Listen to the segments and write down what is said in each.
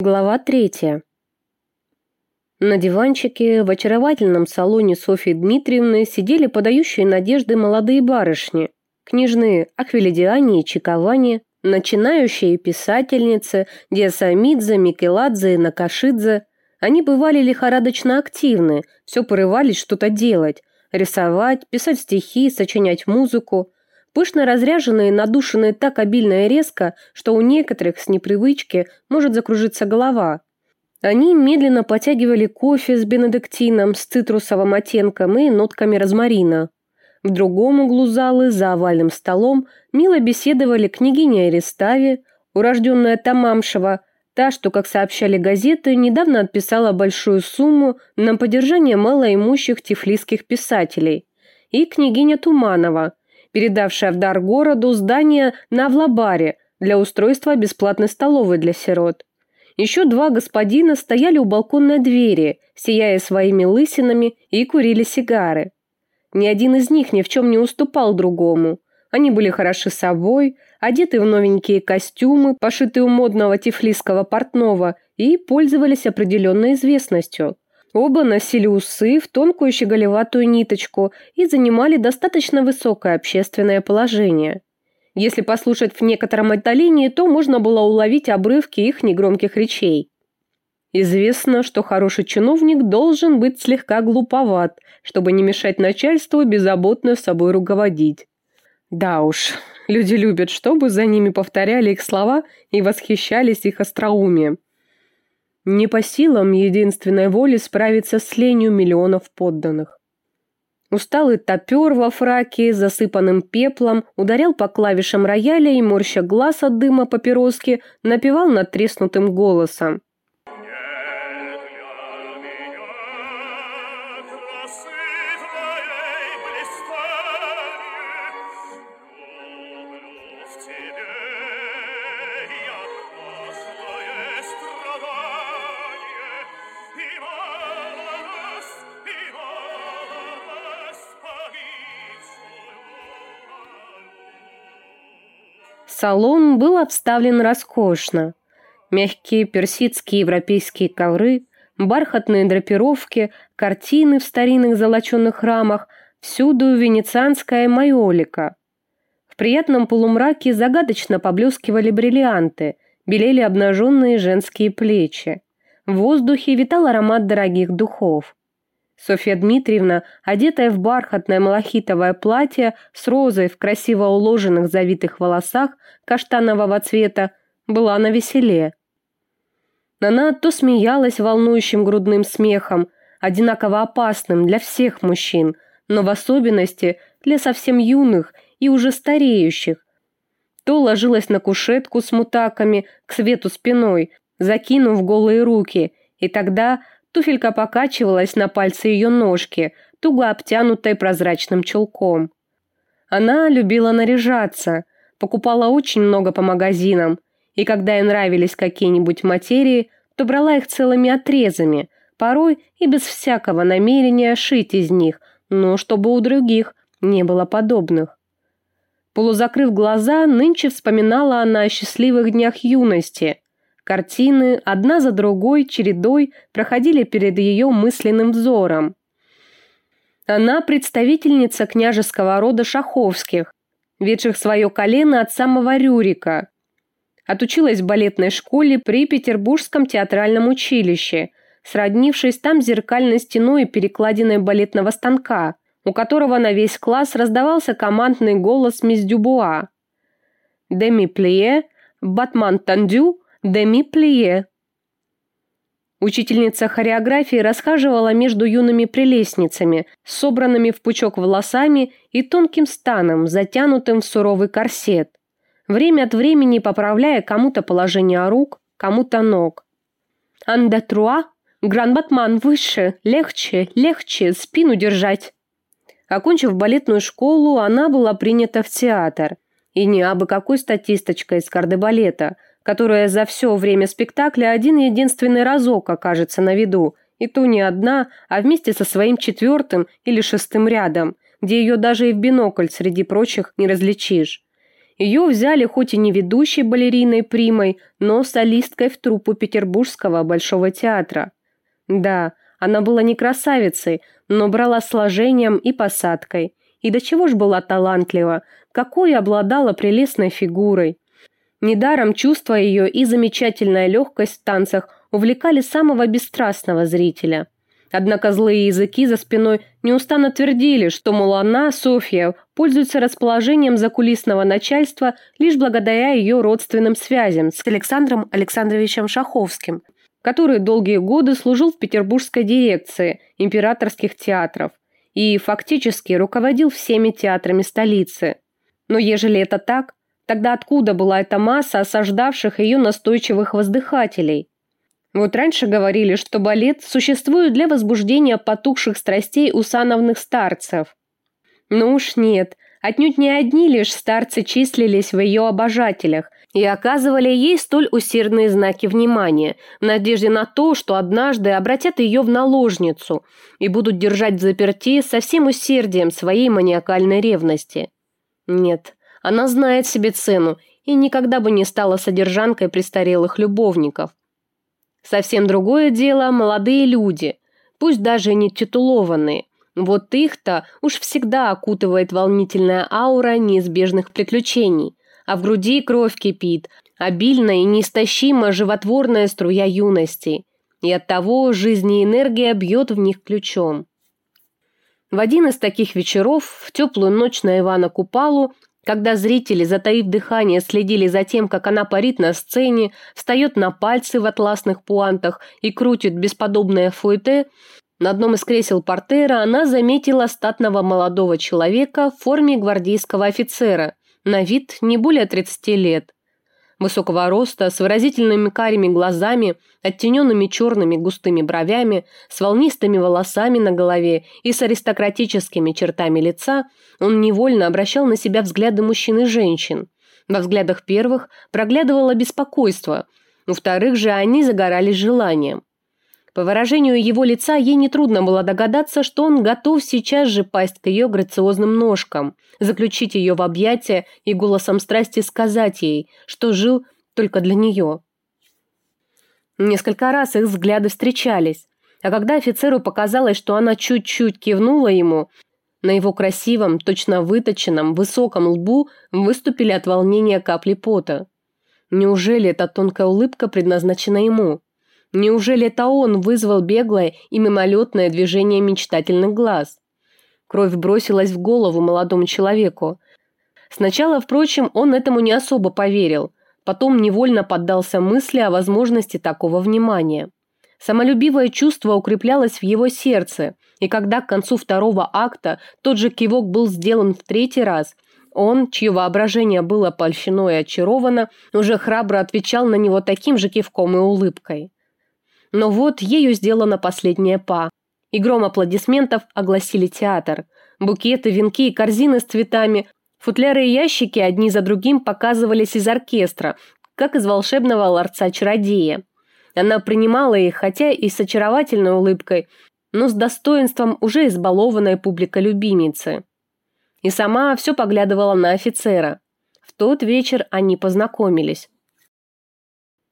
Глава третья. На диванчике в очаровательном салоне Софьи Дмитриевны сидели подающие надежды молодые барышни, книжные Аквилидиане и Чиковани, начинающие писательницы Диасамидзе, Микеладзе и Накашидзе. Они бывали лихорадочно активны, все порывались что-то делать, рисовать, писать стихи, сочинять музыку – Пышно разряженные, надушенные так обильно и резко, что у некоторых с непривычки может закружиться голова. Они медленно потягивали кофе с бенедиктином, с цитрусовым оттенком и нотками розмарина. В другом углу залы, за овальным столом, мило беседовали княгиня Арестави, урожденная Тамамшева, та, что, как сообщали газеты, недавно отписала большую сумму на поддержание малоимущих тифлисских писателей, и княгиня Туманова – передавшая в дар городу здание на Авлабаре для устройства бесплатной столовой для сирот. Еще два господина стояли у балконной двери, сияя своими лысинами и курили сигары. Ни один из них ни в чем не уступал другому. Они были хороши собой, одеты в новенькие костюмы, пошитые у модного тифлисского портного, и пользовались определенной известностью. Оба носили усы в тонкую щеголеватую ниточку и занимали достаточно высокое общественное положение. Если послушать в некотором отдалении, то можно было уловить обрывки их негромких речей. Известно, что хороший чиновник должен быть слегка глуповат, чтобы не мешать начальству беззаботно собой руководить. Да уж, люди любят, чтобы за ними повторяли их слова и восхищались их остроумием. Не по силам единственной воли справиться с ленью миллионов подданных. Усталый топер во фраке, засыпанным пеплом, ударял по клавишам рояля и, морща глаз от дыма папироски, напевал надтреснутым голосом. Салон был обставлен роскошно. Мягкие персидские европейские ковры, бархатные драпировки, картины в старинных золоченных рамах, всюду венецианская майолика. В приятном полумраке загадочно поблескивали бриллианты, белели обнаженные женские плечи. В воздухе витал аромат дорогих духов. Софья Дмитриевна, одетая в бархатное малахитовое платье с розой в красиво уложенных завитых волосах каштанового цвета, была на веселе. Она то смеялась волнующим грудным смехом, одинаково опасным для всех мужчин, но в особенности для совсем юных и уже стареющих, то ложилась на кушетку с мутаками к свету спиной, закинув голые руки, и тогда Туфелька покачивалась на пальце ее ножки, туго обтянутой прозрачным чулком. Она любила наряжаться, покупала очень много по магазинам, и когда ей нравились какие-нибудь материи, то брала их целыми отрезами, порой и без всякого намерения шить из них, но чтобы у других не было подобных. Полузакрыв глаза, нынче вспоминала она о счастливых днях юности, Картины, одна за другой, чередой, проходили перед ее мысленным взором. Она представительница княжеского рода Шаховских, ведших свое колено от самого Рюрика. Отучилась в балетной школе при Петербургском театральном училище, сроднившись там зеркальной стеной и перекладиной балетного станка, у которого на весь класс раздавался командный голос мисс Дюбуа. «Деми плие, батман тандю, Деми Плие. Учительница хореографии расхаживала между юными прелестницами, собранными в пучок волосами и тонким станом, затянутым в суровый корсет, время от времени поправляя кому-то положение рук, кому-то ног. «Андатруа, гран-батман выше, легче, легче, спину держать». Окончив балетную школу, она была принята в театр. И не абы какой статисточкой из кардебалета – которая за все время спектакля один единственный разок окажется на виду, и то не одна, а вместе со своим четвертым или шестым рядом, где ее даже и в бинокль среди прочих не различишь. Ее взяли хоть и не ведущей балериной Примой, но солисткой в труппу Петербургского Большого театра. Да, она была не красавицей, но брала сложением и посадкой. И до чего ж была талантлива, какой обладала прелестной фигурой. Недаром чувства ее и замечательная легкость в танцах увлекали самого бесстрастного зрителя. Однако злые языки за спиной неустанно твердили, что, мол, она, Софья, пользуется расположением закулисного начальства лишь благодаря ее родственным связям с Александром Александровичем Шаховским, который долгие годы служил в петербургской дирекции императорских театров и фактически руководил всеми театрами столицы. Но ежели это так, тогда откуда была эта масса осаждавших ее настойчивых воздыхателей? Вот раньше говорили, что балет существует для возбуждения потухших страстей усановных старцев. Ну уж нет, отнюдь не одни лишь старцы числились в ее обожателях и оказывали ей столь усердные знаки внимания, в надежде на то, что однажды обратят ее в наложницу и будут держать в заперти со всем усердием своей маниакальной ревности. Нет, она знает себе цену и никогда бы не стала содержанкой престарелых любовников. Совсем другое дело молодые люди, пусть даже не титулованные. Вот их-то уж всегда окутывает волнительная аура неизбежных приключений, а в груди кровь кипит, обильная и неистощима животворная струя юности, и оттого жизнь и энергия бьет в них ключом. В один из таких вечеров, в теплую ночь на Ивана Купалу, когда зрители, затаив дыхание, следили за тем, как она парит на сцене, встает на пальцы в атласных пуантах и крутит бесподобное фуэте, на одном из кресел портера она заметила статного молодого человека в форме гвардейского офицера, на вид не более 30 лет высокого роста, с выразительными карими глазами, оттененными черными густыми бровями, с волнистыми волосами на голове и с аристократическими чертами лица, он невольно обращал на себя взгляды мужчин и женщин. Во взглядах первых проглядывало беспокойство, у вторых же они загорались желанием. По выражению его лица ей нетрудно было догадаться, что он готов сейчас же пасть к ее грациозным ножкам, заключить ее в объятия и голосом страсти сказать ей, что жил только для нее. Несколько раз их взгляды встречались, а когда офицеру показалось, что она чуть-чуть кивнула ему, на его красивом, точно выточенном, высоком лбу выступили от волнения капли пота. Неужели эта тонкая улыбка предназначена ему? Неужели это он вызвал беглое и мимолетное движение мечтательных глаз? Кровь бросилась в голову молодому человеку. Сначала, впрочем, он этому не особо поверил, потом невольно поддался мысли о возможности такого внимания. Самолюбивое чувство укреплялось в его сердце, и когда к концу второго акта тот же кивок был сделан в третий раз, он, чье воображение было польщено и очаровано, уже храбро отвечал на него таким же кивком и улыбкой. Но вот ею сделана последняя па. И гром аплодисментов огласили театр. Букеты, венки и корзины с цветами, футляры и ящики одни за другим показывались из оркестра, как из волшебного ларца-чародея. Она принимала их, хотя и с очаровательной улыбкой, но с достоинством уже избалованной публика-любимицы. И сама все поглядывала на офицера. В тот вечер они познакомились.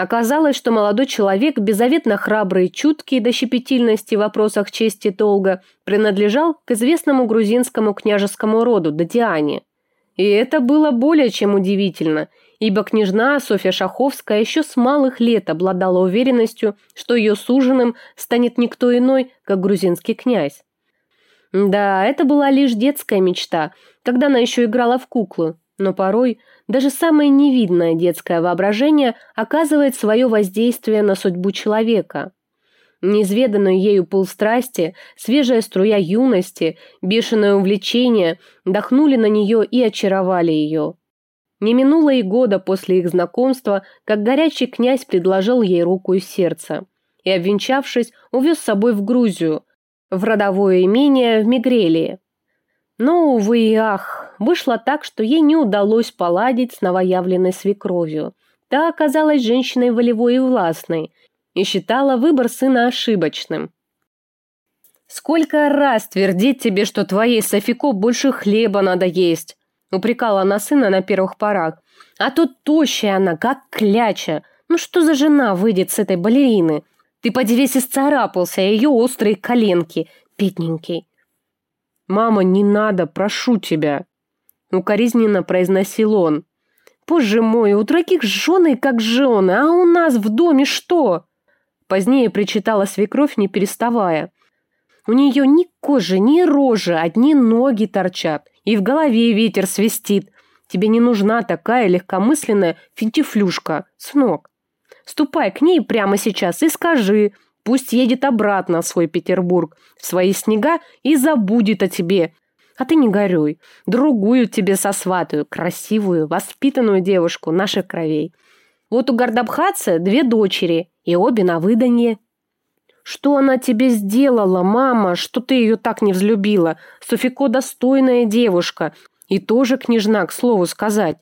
Оказалось, что молодой человек, беззаветно храбрый и чуткий до щепетильности в вопросах чести долга, принадлежал к известному грузинскому княжескому роду Дадиане. И это было более чем удивительно, ибо княжна Софья Шаховская еще с малых лет обладала уверенностью, что ее суженым станет никто иной, как грузинский князь. Да, это была лишь детская мечта, когда она еще играла в куклу, но порой даже самое невидное детское воображение оказывает свое воздействие на судьбу человека. Неизведанную ею пыл страсти, свежая струя юности, бешеное увлечение дохнули на нее и очаровали ее. Не минуло и года после их знакомства, как горячий князь предложил ей руку и сердце. И, обвенчавшись, увез с собой в Грузию, в родовое имение в Мигрелии. Но, увы и ах, вышло так, что ей не удалось поладить с новоявленной свекровью. Та оказалась женщиной волевой и властной и считала выбор сына ошибочным. «Сколько раз твердить тебе, что твоей Софико больше хлеба надо есть?» Упрекала она сына на первых порах. А тут тощая она, как кляча. Ну что за жена выйдет с этой балерины? Ты поди весь исцарапался, ее острые коленки, бедненький. «Мама, не надо, прошу тебя!» Укоризненно произносил он. «Боже мой, у других жены как жены, а у нас в доме что?» Позднее причитала свекровь, не переставая. «У нее ни кожи, ни рожи, одни ноги торчат, и в голове ветер свистит. Тебе не нужна такая легкомысленная финтифлюшка, сынок. Ступай к ней прямо сейчас и скажи, пусть едет обратно в свой Петербург, в свои снега и забудет о тебе. А ты не горюй, другую тебе сосватую, красивую, воспитанную девушку наших кровей. Вот у Гардабхаца две дочери, и обе на выданье. Что она тебе сделала, мама, что ты ее так не взлюбила? Софико достойная девушка, и тоже княжна, к слову сказать.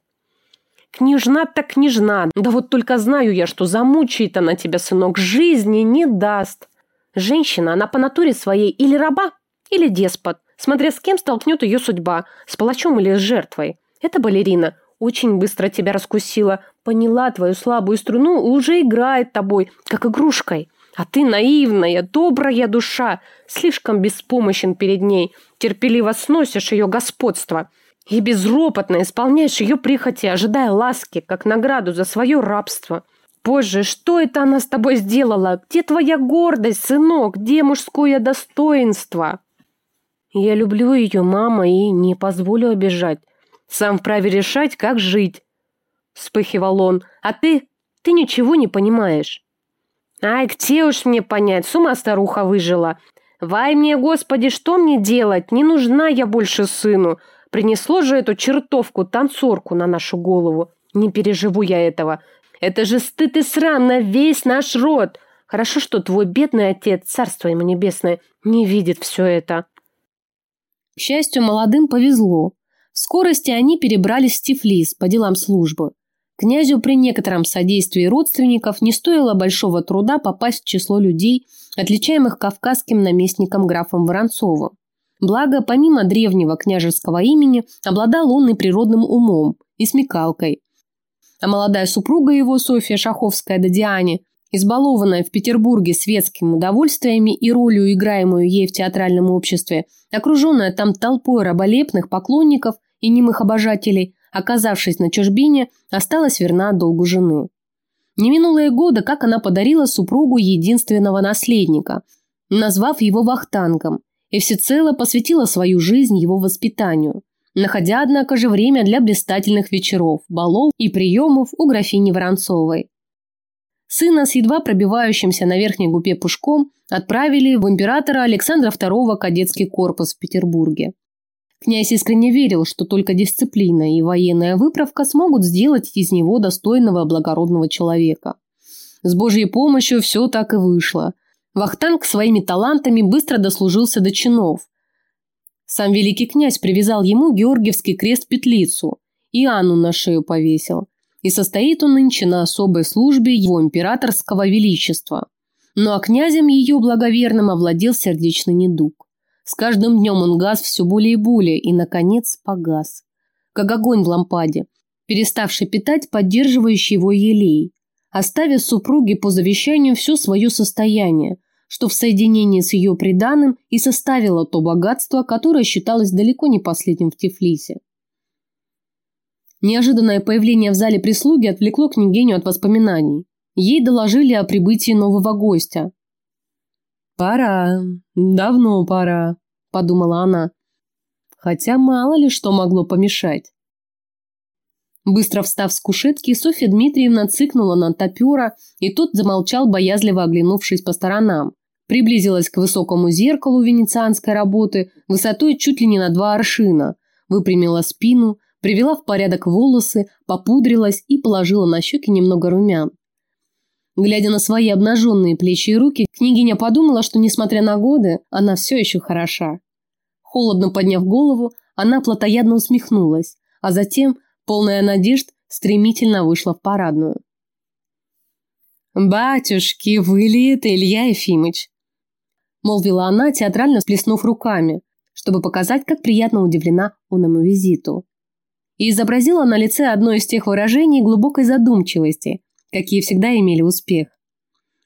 Княжна так княжна. Да вот только знаю я, что замучает она тебя, сынок, жизни не даст. Женщина, она по натуре своей или раба, или деспот, смотря с кем столкнет ее судьба, с палачом или с жертвой. Эта балерина очень быстро тебя раскусила, поняла твою слабую струну и уже играет тобой, как игрушкой. А ты наивная, добрая душа, слишком беспомощен перед ней, терпеливо сносишь ее господство и безропотно исполняешь ее прихоти, ожидая ласки, как награду за свое рабство. Боже, что это она с тобой сделала? Где твоя гордость, сынок? Где мужское достоинство? Я люблю ее, мама, и не позволю обижать. Сам вправе решать, как жить. Вспыхивал он. А ты? Ты ничего не понимаешь. Ай, где уж мне понять, с ума старуха выжила. Вай мне, господи, что мне делать? Не нужна я больше сыну. Принесло же эту чертовку, танцорку на нашу голову. Не переживу я этого. Это же стыд и срам на весь наш род. Хорошо, что твой бедный отец, царство ему небесное, не видит все это. К счастью, молодым повезло. В скорости они перебрались в Тифлис по делам службы. Князю при некотором содействии родственников не стоило большого труда попасть в число людей, отличаемых кавказским наместником графом Воронцовым. Благо, помимо древнего княжеского имени, обладал он и природным умом, и смекалкой. А молодая супруга его, Софья Шаховская Дадиане, избалованная в Петербурге светскими удовольствиями и ролью, играемую ей в театральном обществе, окруженная там толпой раболепных поклонников и немых обожателей, оказавшись на чужбине, осталась верна долгу жены. Не минуло и года, как она подарила супругу единственного наследника, назвав его Вахтангом, и всецело посвятила свою жизнь его воспитанию, находя, однако же, время для блистательных вечеров, балов и приемов у графини Воронцовой. Сына с едва пробивающимся на верхней губе пушком отправили в императора Александра II кадетский корпус в Петербурге. Князь искренне верил, что только дисциплина и военная выправка смогут сделать из него достойного благородного человека. С Божьей помощью все так и вышло – Вахтанг своими талантами быстро дослужился до чинов. Сам великий князь привязал ему Георгиевский крест-петлицу и Анну на шею повесил. И состоит он нынче на особой службе его императорского величества. Ну а князем ее благоверным овладел сердечный недуг. С каждым днем он газ все более и более, и, наконец, погас. Как огонь в лампаде, переставший питать поддерживающий его елей оставив супруге по завещанию все свое состояние, что в соединении с ее приданым и составило то богатство, которое считалось далеко не последним в Тифлисе. Неожиданное появление в зале прислуги отвлекло княгиню от воспоминаний. Ей доложили о прибытии нового гостя. «Пора, давно пора», – подумала она. Хотя мало ли что могло помешать. Быстро встав с кушетки, Софья Дмитриевна цыкнула на топера, и тот замолчал, боязливо оглянувшись по сторонам. Приблизилась к высокому зеркалу венецианской работы высотой чуть ли не на два аршина, выпрямила спину, привела в порядок волосы, попудрилась и положила на щеки немного румян. Глядя на свои обнаженные плечи и руки, княгиня подумала, что, несмотря на годы, она все еще хороша. Холодно подняв голову, она плотоядно усмехнулась, а затем – полная надежд, стремительно вышла в парадную. «Батюшки, вы ли это, Илья Ефимыч?» Молвила она, театрально сплеснув руками, чтобы показать, как приятно удивлена оному визиту. и изобразила на лице одно из тех выражений глубокой задумчивости, какие всегда имели успех.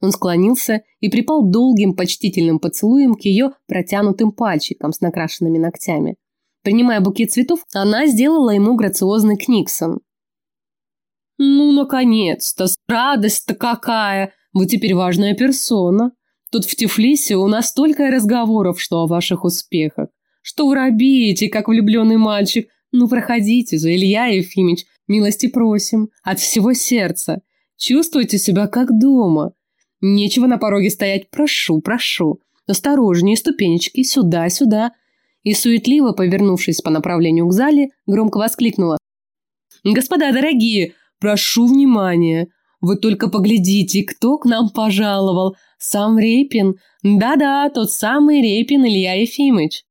Он склонился и припал долгим почтительным поцелуем к ее протянутым пальчикам с накрашенными ногтями. Принимая букет цветов, она сделала ему грациозный книксон. «Ну, наконец-то! Радость-то какая! Вы теперь важная персона. Тут в Тифлисе у нас столько разговоров, что о ваших успехах. Что вы робеете, как влюбленный мальчик. Ну, проходите же, Илья Ефимович, милости просим, от всего сердца. Чувствуйте себя как дома. Нечего на пороге стоять, прошу, прошу. Осторожнее, ступенечки, сюда, сюда. И суетливо, повернувшись по направлению к зале, громко воскликнула. «Господа дорогие, прошу внимания. Вы только поглядите, кто к нам пожаловал. Сам Репин. Да-да, тот самый Репин Илья Ефимыч.